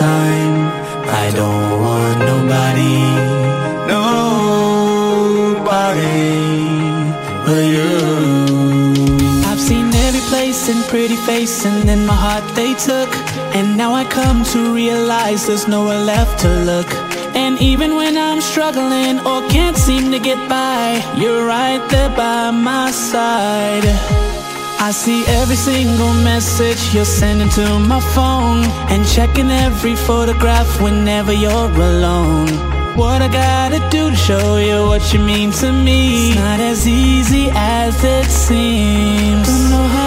time. I don't want nobody. Nobody but you. I've seen every place and pretty face And then my heart they took. And now I come to realize There's nowhere left to look. And even when I'm struggling or can't seem to get by, you're right there by my side. I see every single message you're sending to my phone, and checking every photograph whenever you're alone. What I gotta do to show you what you mean to me? It's not as easy as it seems.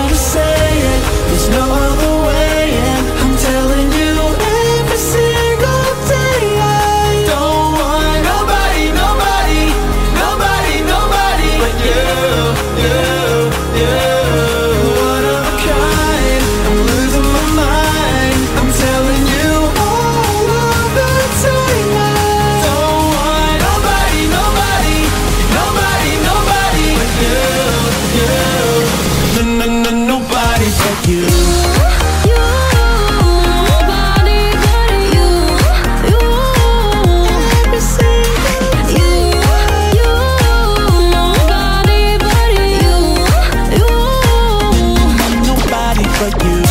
But you.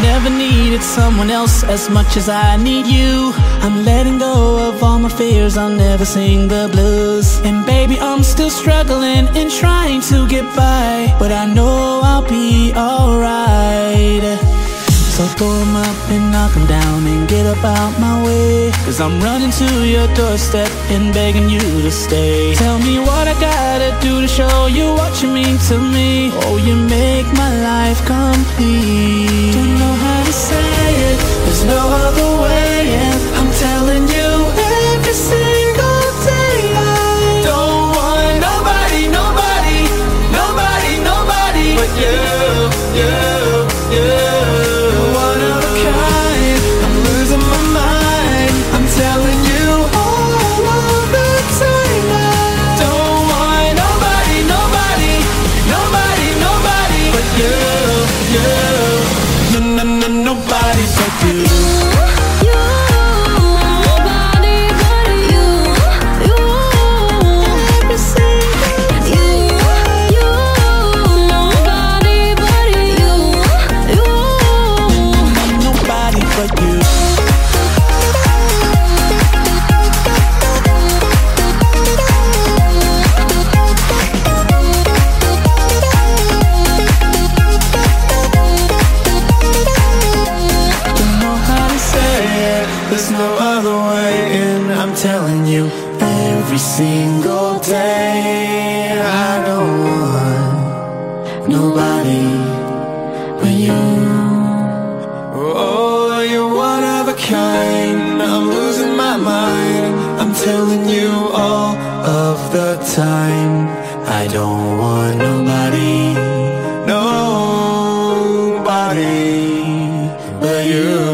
Never needed someone else as much as I need you. I'm letting go of all my fears, I'll never sing the blues. And baby, I'm still struggling and trying to get by. But I know I'll be alright. So throw 'em up and knock 'em down and get up out my way. Cause I'm running to your doorstep and begging you to stay. Tell me what I gotta do to show you what you mean to me. Oh, you make my life complete. No, no, no, telling you every single day I don't want nobody but you. Oh, you're one of a kind. I'm losing my mind. I'm telling you all of the time. I don't want nobody, nobody but you.